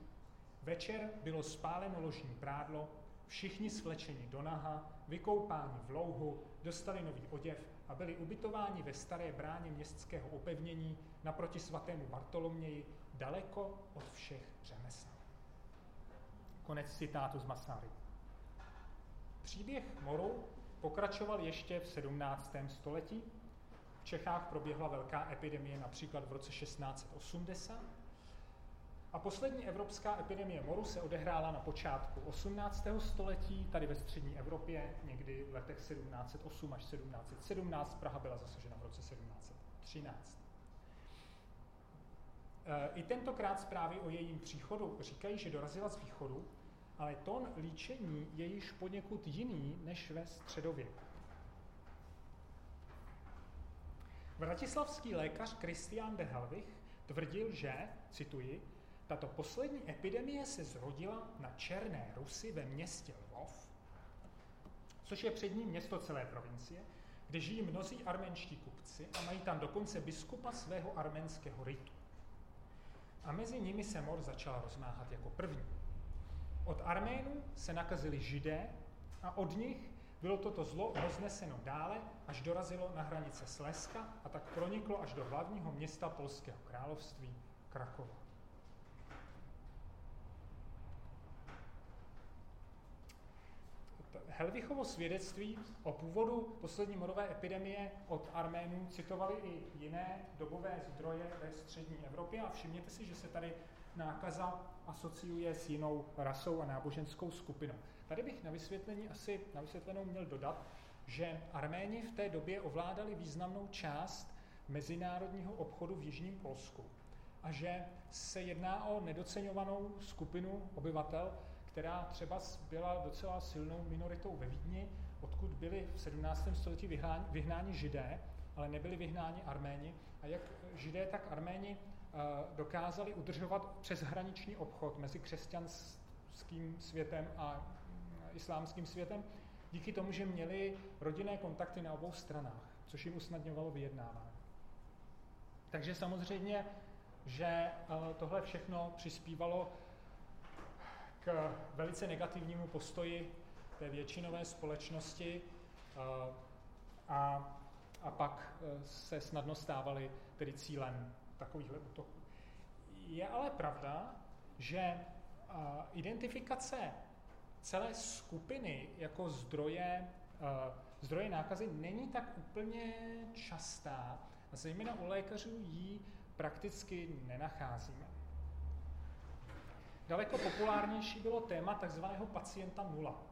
Večer bylo spáleno ložní prádlo, všichni svlečeni do naha, vykoupáni v louhu, dostali nový oděv a byli ubytováni ve staré bráně městského opevnění naproti svatému Bartoloměji, daleko od všech řemesel. Konec citátu z Masáry. Příběh moru pokračoval ještě v 17. století. V Čechách proběhla velká epidemie například v roce 1680. A poslední evropská epidemie moru se odehrála na počátku 18. století, tady ve střední Evropě, někdy v letech 1708 až 1717. Praha byla zasažena v roce 1713. E, I tentokrát zprávy o jejím příchodu říkají, že dorazila z východu, ale tón líčení je již poněkud jiný než ve středověku. Vratislavský lékař Christian de Helvich tvrdil, že, cituji, tato poslední epidemie se zrodila na Černé Rusy ve městě Lvov, což je přední město celé provincie, kde žijí mnozí arménští kupci a mají tam dokonce biskupa svého arménského ritu. A mezi nimi se mor začal rozmáhat jako první. Od Arménů se nakazili židé a od nich bylo toto zlo rozneseno dále, až dorazilo na hranice Slezska a tak proniklo až do hlavního města Polského království Krakova. Helvichovo svědectví o původu poslední morové epidemie od Arménů citovali i jiné dobové zdroje ve střední Evropě a všimněte si, že se tady nákaza asociuje s jinou rasou a náboženskou skupinou. Tady bych na vysvětlení asi na vysvětlenou měl dodat, že Arméni v té době ovládali významnou část mezinárodního obchodu v Jižním Polsku a že se jedná o nedoceňovanou skupinu obyvatel, která třeba byla docela silnou minoritou ve Vídni, odkud byli v 17. století vyhnáni, židé, ale nebyli vyhnáni arméni. A jak židé, tak arméni dokázali udržovat přeshraniční obchod mezi křesťanským světem a islámským světem díky tomu, že měli rodinné kontakty na obou stranách, což jim usnadňovalo vyjednávání. Takže samozřejmě, že eh, tohle všechno přispívalo k velice negativnímu postoji té většinové společnosti eh, a, a pak eh, se snadno stávaly tedy cílem takovýchhle útoků. Je ale pravda, že identifikace celé skupiny jako zdroje, zdroje nákazy není tak úplně častá a zejména u lékařů ji prakticky nenacházíme. Daleko populárnější bylo téma takzvaného pacienta nula.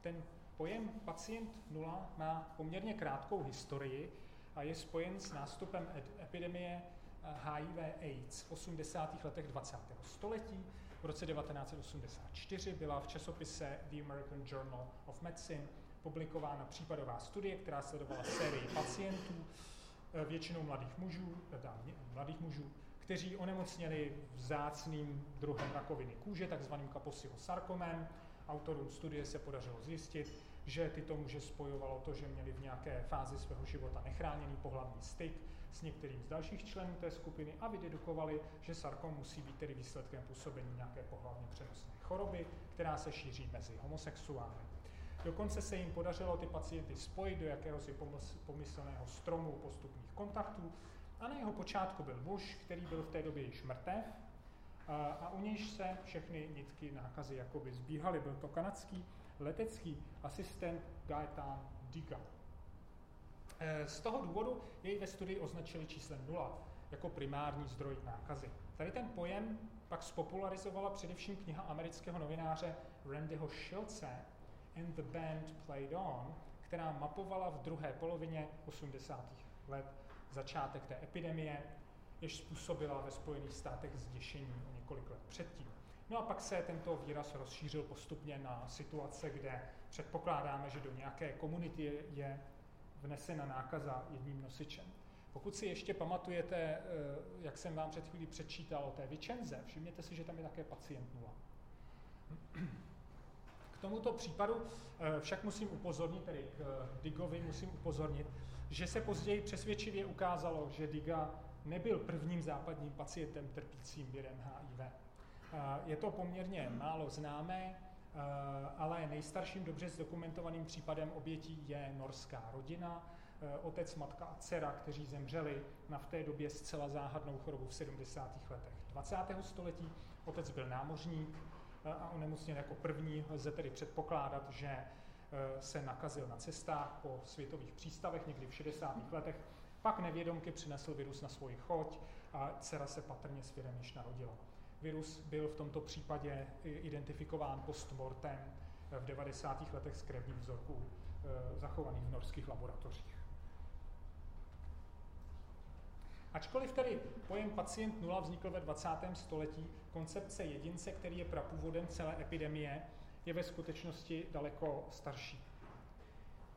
Ten pojem pacient nula má poměrně krátkou historii a je spojen s nástupem epidemie HIV eh, AIDS v 80. letech 20. století. V roce 1984 byla v časopise The American Journal of Medicine publikována případová studie, která sledovala sérii pacientů, eh, většinou mladých mužů, teda mladých mužů, kteří onemocněli vzácným druhem rakoviny kůže, takzvaným Kaposiho sarkomem. Autorům studie se podařilo zjistit, že tyto muže spojovalo to, že měli v nějaké fázi svého života nechráněný pohlavní styk s některým z dalších členů té skupiny a vydedukovali, že sarkom musí být tedy výsledkem působení nějaké pohlavně přenosné choroby, která se šíří mezi homosexuály. Dokonce se jim podařilo ty pacienty spojit do jakéhosi pomyslného stromu postupných kontaktů a na jeho počátku byl muž, který byl v té době již mrtev a u nějž se všechny nitky nákazy jakoby zbíhaly. Byl to kanadský letecký asistent Gaetan Diga. E, z toho důvodu jej ve studii označili číslem 0 jako primární zdroj nákazy. Tady ten pojem pak spopularizovala především kniha amerického novináře Randyho Shilce And the Band Played On, která mapovala v druhé polovině 80. let začátek té epidemie, jež způsobila ve Spojených státech zděšení několik let předtím. No a pak se tento výraz rozšířil postupně na situace, kde předpokládáme, že do nějaké komunity je vnesena nákaza jedním nosičem. Pokud si ještě pamatujete, eh, jak jsem vám před chvílí přečítal o té Vicenze, všimněte si, že tam je také pacient nula. K tomuto případu eh, však musím upozornit, tedy k eh, Digovi musím upozornit, že se později přesvědčivě ukázalo, že Diga nebyl prvním západním pacientem trpícím virem HIV. Je to poměrně málo známé, ale nejstarším dobře zdokumentovaným případem obětí je norská rodina, otec, matka a dcera, kteří zemřeli na v té době zcela záhadnou chorobu v 70. letech 20. století. Otec byl námořník, a onemocněl jako první. Lze tedy předpokládat, že se nakazil na cestách po světových přístavech někdy v 60. letech, pak nevědomky přinesl virus na svoji choť a dcera se patrně svědem již narodila. Virus byl v tomto případě identifikován postmortem v 90. letech z krevních vzorků zachovaných v norských laboratořích. Ačkoliv tedy pojem pacient nula vznikl ve 20. století, koncepce jedince, který je prapůvodem celé epidemie, je ve skutečnosti daleko starší.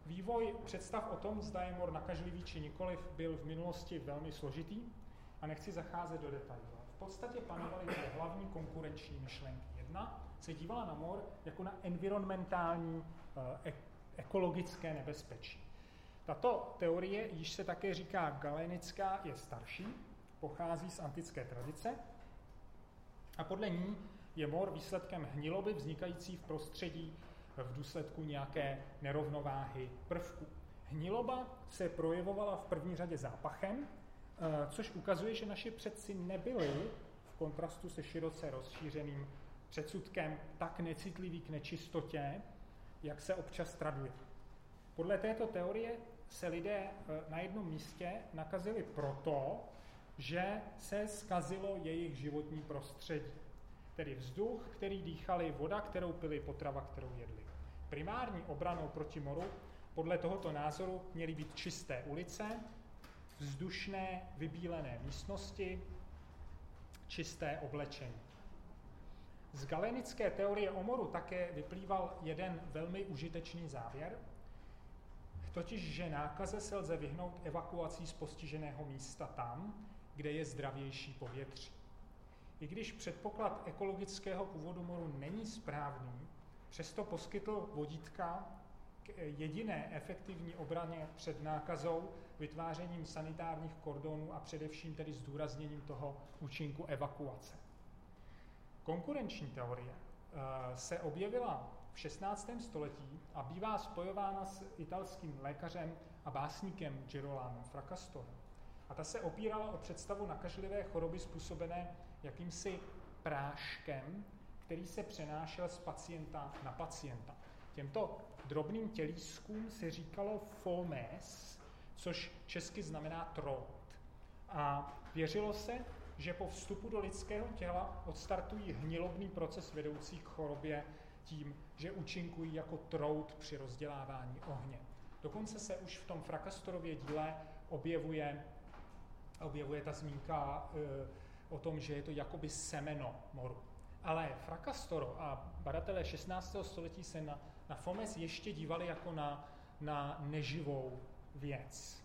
Vývoj představ o tom, zda je mor nakažlivý či nikoliv, byl v minulosti velmi složitý a nechci zacházet do detailů. Podstatě panovaly dvě hlavní konkurenční myšlenky. Jedna se dívala na mor jako na environmentální, e- ekologické nebezpečí. Tato teorie, již se také říká galenická, je starší, pochází z antické tradice a podle ní je mor výsledkem hniloby vznikající v prostředí v důsledku nějaké nerovnováhy prvků. Hniloba se projevovala v první řadě zápachem, eh, což ukazuje, že naši předci nebyli v kontrastu se široce rozšířeným předsudkem tak necitliví k nečistotě, jak se občas traduje. Podle této teorie se lidé eh, na jednom místě nakazili proto, že se skazilo jejich životní prostředí. Tedy vzduch, který dýchali, voda, kterou pili, potrava, kterou jedli. Primární obranou proti moru podle tohoto názoru měly být čisté ulice, vzdušné, vybílené místnosti, čisté oblečení. Z galenické teorie o moru také vyplýval jeden velmi užitečný závěr, totiž, že nákaze se lze vyhnout evakuací z postiženého místa tam, kde je zdravější povětří. I když předpoklad ekologického původu moru není správný, přesto poskytl vodítka k jediné efektivní obraně před nákazou vytvářením sanitárních kordonů a především tedy zdůrazněním toho účinku evakuace. Konkurenční teorie eh, se objevila v 16. století a bývá spojována s italským lékařem a básníkem Girolamem Fracastorem. A ta se opírala o představu nakažlivé choroby způsobené jakýmsi práškem, který se přenášel z pacienta na pacienta. Těmto drobným tělískům se říkalo fomes, což česky znamená trout. A věřilo se, že po vstupu do lidského těla odstartují hnilobný proces vedoucí k chorobě tím, že účinkují jako trout při rozdělávání ohně. Dokonce se už v tom Frakastorově díle objevuje, objevuje ta zmínka e, o tom, že je to jakoby semeno moru. Ale Frakastoro a badatelé 16. století se na, na Fomes ještě dívali jako na, na neživou věc.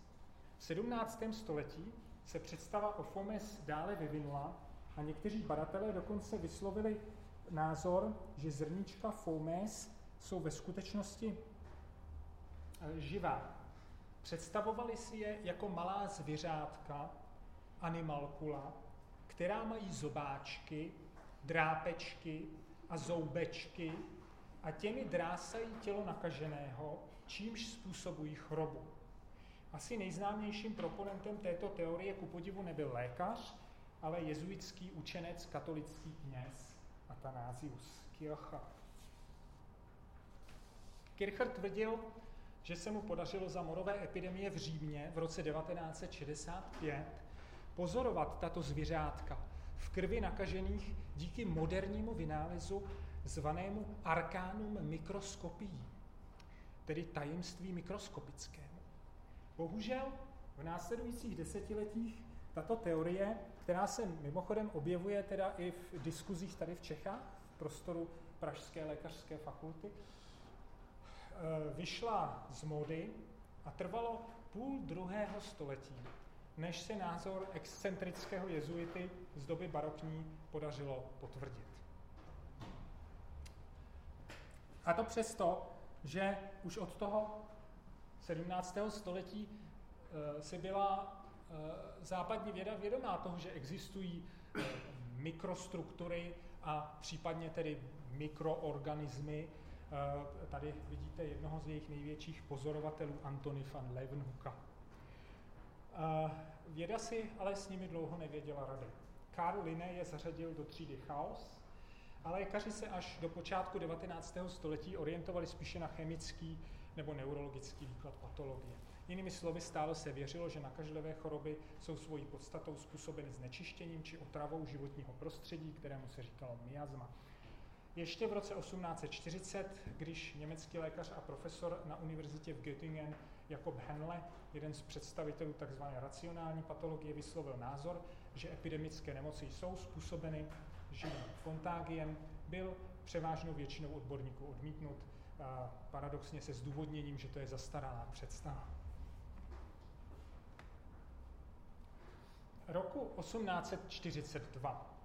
V 17. století se představa o Fomes dále vyvinula a někteří badatelé dokonce vyslovili názor, že zrnička Fomes jsou ve skutečnosti eh, živá. Představovali si je jako malá zvěřátka, animalkula, která mají zobáčky, drápečky a zoubečky a těmi drásají tělo nakaženého, čímž způsobují chorobu. Asi nejznámějším proponentem této teorie ku podivu nebyl lékař, ale jezuitský učenec, katolický kněz Athanasius Kircher. Kircher tvrdil, že se mu podařilo za morové epidemie v Římě v roce 1965 pozorovat tato zvířátka v krvi nakažených díky modernímu vynálezu zvanému arkánum mikroskopií, tedy tajemství mikroskopické. Bohužel v následujících desetiletích tato teorie, která se mimochodem objevuje teda i v diskuzích tady v Čechách, v prostoru Pražské lékařské fakulty, eh, vyšla z mody a trvalo půl druhého století, než se názor excentrického jezuity z doby barokní podařilo potvrdit. A to přesto, že už od toho 17. století eh, si byla eh, západní věda vědomá toho, že existují eh, mikrostruktury a případně tedy mikroorganismy. Tady vidíte jednoho z jejich největších pozorovatelů, Antony van Leeuwenhoeka. Věda si ale s nimi dlouho nevěděla rady. Karl Linné je zařadil do třídy chaos A lékaři se až do počátku 19. století orientovali spíše na chemický nebo neurologický výklad patologie. Jinými slovy, stále se věřilo, že nakažlivé choroby jsou svojí podstatou způsobeny znečištěním či otravou životního prostředí, kterému se říkalo miasma. Ještě v roce 1840, když německý lékař a profesor na univerzitě v Göttingen Jakob Henle, jeden z představitelů tzv. racionální patologie, vyslovil názor, že epidemické nemoci jsou způsobeny živým kontágiem, byl převážnou většinou odborníků odmítnut, paradoxně se zdůvodněním, že to je zastaralá představa. Roku 1842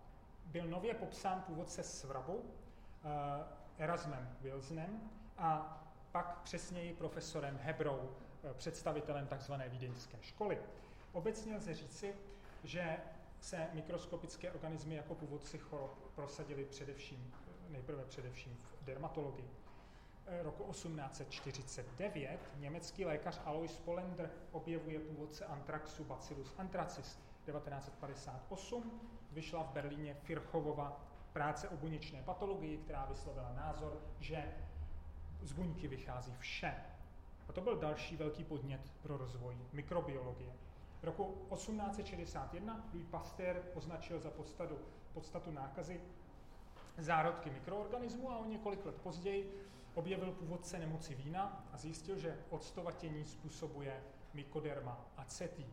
byl nově popsán původce svrabu eh, Erasmem Wilsonem a pak přesněji profesorem Hebrou, eh, představitelem tzv. vídeňské školy. Obecně lze říci, že se mikroskopické organismy jako původci chorob prosadili především, nejprve především v dermatologii. Roku 1849 německý lékař Alois Polender objevuje původce antraxu Bacillus anthracis 1958 vyšla v Berlíně Firchovova práce o buněčné patologii, která vyslovila názor, že z buňky vychází vše. A to byl další velký podnět pro rozvoj mikrobiologie. V roku 1861 Louis Pasteur označil za podstatu, podstatu nákazy zárodky mikroorganismů a o několik let později objevil původce nemoci vína a zjistil, že octovatění způsobuje mykoderma acetín.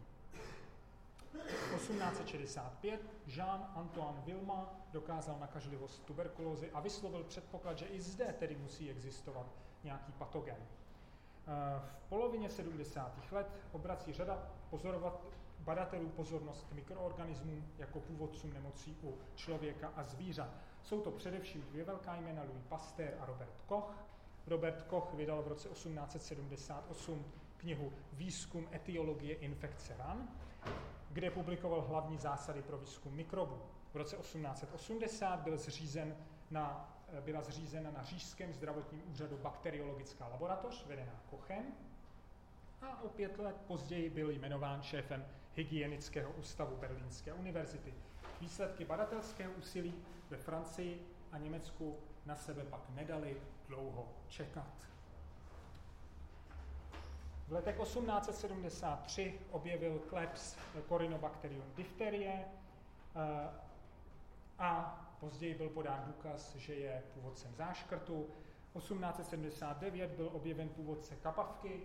1865 Jean-Antoine Vilma dokázal nakažlivost tuberkulózy a vyslovil předpoklad, že i zde tedy musí existovat nějaký patogen. Eh, v polovině 70. let obrací řada pozorovat badatelů pozornost k mikroorganismům jako původcům nemocí u člověka a zvířat. Jsou to především dvě velká jména Louis Pasteur a Robert Koch. Robert Koch vydal v roce 1878 knihu Výzkum etiologie infekce ran kde publikoval hlavní zásady pro výzkum mikrobů. V roce 1880 byl zřízen na, byla zřízena na Řížském zdravotním úřadu bakteriologická laboratoř, vedená Kochem, a o pět let později byl jmenován šéfem hygienického ústavu Berlínské univerzity. Výsledky badatelského úsilí ve Francii a Německu na sebe pak nedali dlouho čekat. V letech 1873 objevil Klebs Corynebacterium difterie eh, a později byl podán důkaz, že je původcem záškrtu. 1879 byl objeven původce kapavky,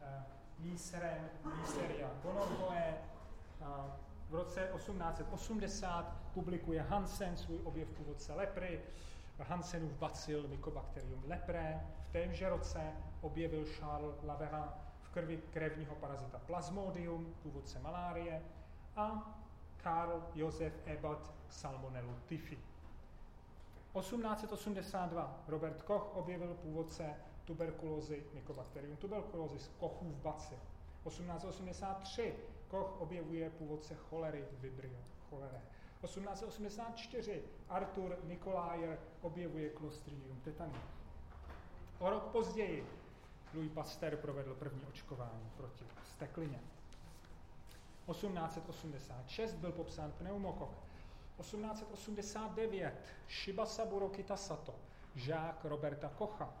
eh, Níseria gonorrhoe. V roce 1880 publikuje Hansen svůj objev původce lepry, Hansenův bacil Mycobacterium leprae. V témže roce objevil Charles Laveran krvi krevního parazita Plasmodium, původce malárie, a Karl Josef Ebert Salmonellu typhi. 1882 Robert Koch objevil původce tuberkulózy Mycobacterium tuberculosis, Kochův bacil. 1883 Koch objevuje původce cholery Vibrio cholere. 1884 Arthur Nikolajer objevuje Clostridium tetani. O rok později Louis Pasteur provedl první očkování proti steklině. 1886 byl popsán pneumokok. 1889 Shibasaburo Kitasato, žák Roberta Kocha,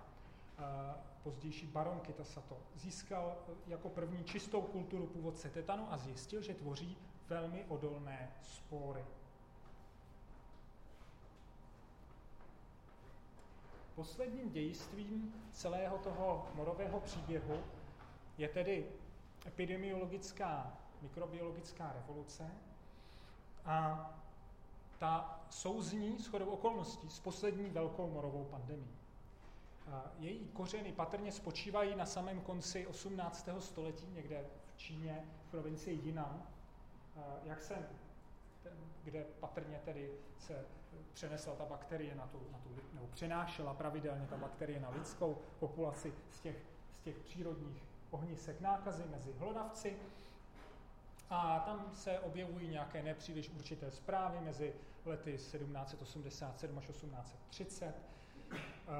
pozdější baron Kitasato, získal jako první čistou kulturu původce tetanu a zjistil, že tvoří velmi odolné spory. Posledním dějstvím celého toho morového příběhu je tedy epidemiologická mikrobiologická revoluce a ta souzní shodou okolností s poslední velkou morovou pandemí. Její kořeny patrně spočívají na samém konci 18. století, někde v Číně, v provincii Jinan, jak se, kde patrně tedy se přenesla ta bakterie na tu, na tu, nebo přenášela pravidelně ta bakterie na lidskou populaci z těch, z těch přírodních ohnisek nákazy mezi hlodavci. A tam se objevují nějaké nepříliš určité zprávy mezi lety 1787 až 1830. Eh,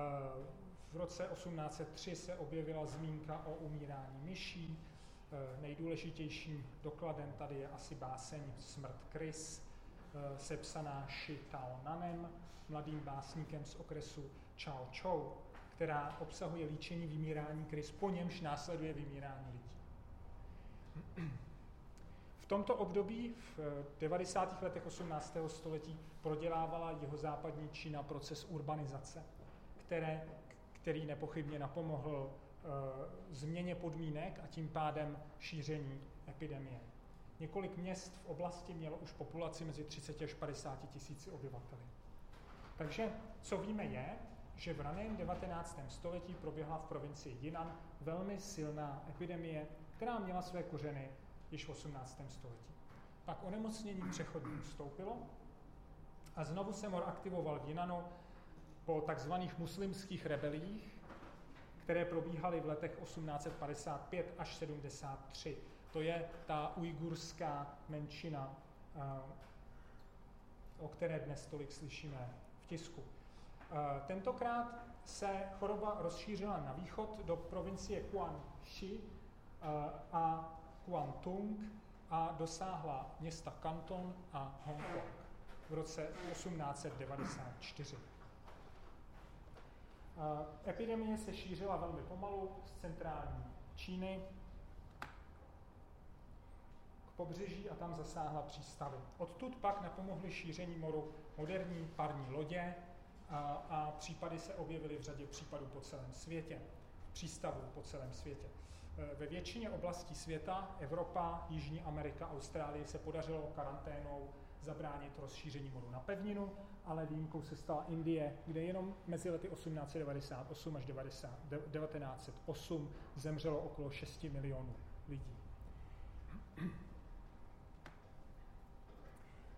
v roce 1803 se objevila zmínka o umírání myší. Eh, nejdůležitějším dokladem tady je asi báseň Smrt Krys, sepsaná Shi Tao Nanem, mladým básníkem z okresu Chao Chou, která obsahuje líčení vymírání krys, po němž následuje vymírání lidí. V tomto období, v 90. letech 18. století, prodělávala jeho západní Čína proces urbanizace, které, který nepochybně napomohl e, změně podmínek a tím pádem šíření epidemie. Několik měst v oblasti mělo už populaci mezi 30 až 50 tisíci obyvateli. Takže co víme je, že v raném 19. století proběhla v provincii Jinan velmi silná epidemie, která měla své kořeny již v 18. století. Pak onemocnění přechodně ustoupilo a znovu se mor aktivoval v Jinanu po takzvaných muslimských rebelích, které probíhaly v letech 1855 až 73. To je ta ujgurská menšina, eh, o které dnes tolik slyšíme v tisku. Eh, tentokrát se choroba rozšířila na východ do provincie Guangxi eh, a Guangdong a dosáhla města Kanton a Hongkong v roce 1894. Eh, epidemie se šířila velmi pomalu z centrální Číny pobřeží a tam zasáhla přístavy. Odtud pak napomohly šíření moru moderní parní lodě, a, a případy se objevily v řadě případů po celém světě, přístavů po celém světě. E, ve většině oblastí světa, Evropa, Jižní Amerika, Austrálie, se podařilo karanténou zabránit rozšíření moru na pevninu, ale výjimkou se stala Indie, kde jenom mezi lety 1898 až 1908 zemřelo okolo 6 milionů lidí.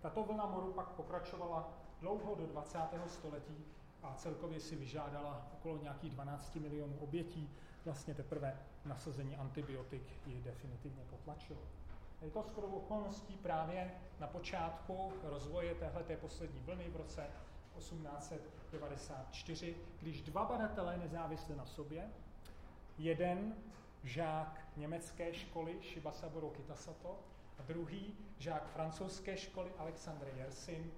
Tato vlna moru pak pokračovala dlouho do 20. století a celkově si vyžádala okolo nějakých 12 milionů obětí. Vlastně teprve nasazení antibiotik ji definitivně potlačilo. Je to skoro okolností právě na počátku rozvoje téhleté poslední vlny v roce 1894, když dva badatelé nezávisle na sobě, jeden žák německé školy Shibasaburo Kitasato druhý žák francouzské školy Alexandre Yersin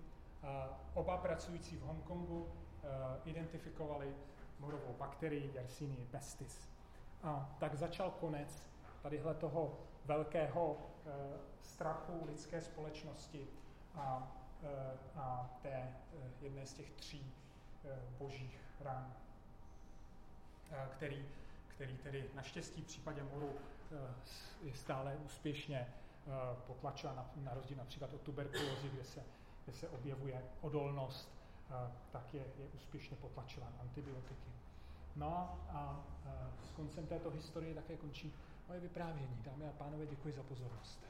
Oba pracující v Hongkongu eh, identifikovali morovou bakterii Yersinia pestis. A tak začal konec tadyhle toho velkého eh, strachu lidské společnosti a, eh, a té jedné z těch tří božích ran, který, který tedy naštěstí v případě moru je stále úspěšně potlačila na, na rozdíl například od tuberkulózy, kde se kde se objevuje odolnost, tak je, je úspěšně potlačován antibiotiky. No a, a s koncem této historie také končí moje vyprávění. Dámy a pánové, děkuji za pozornost.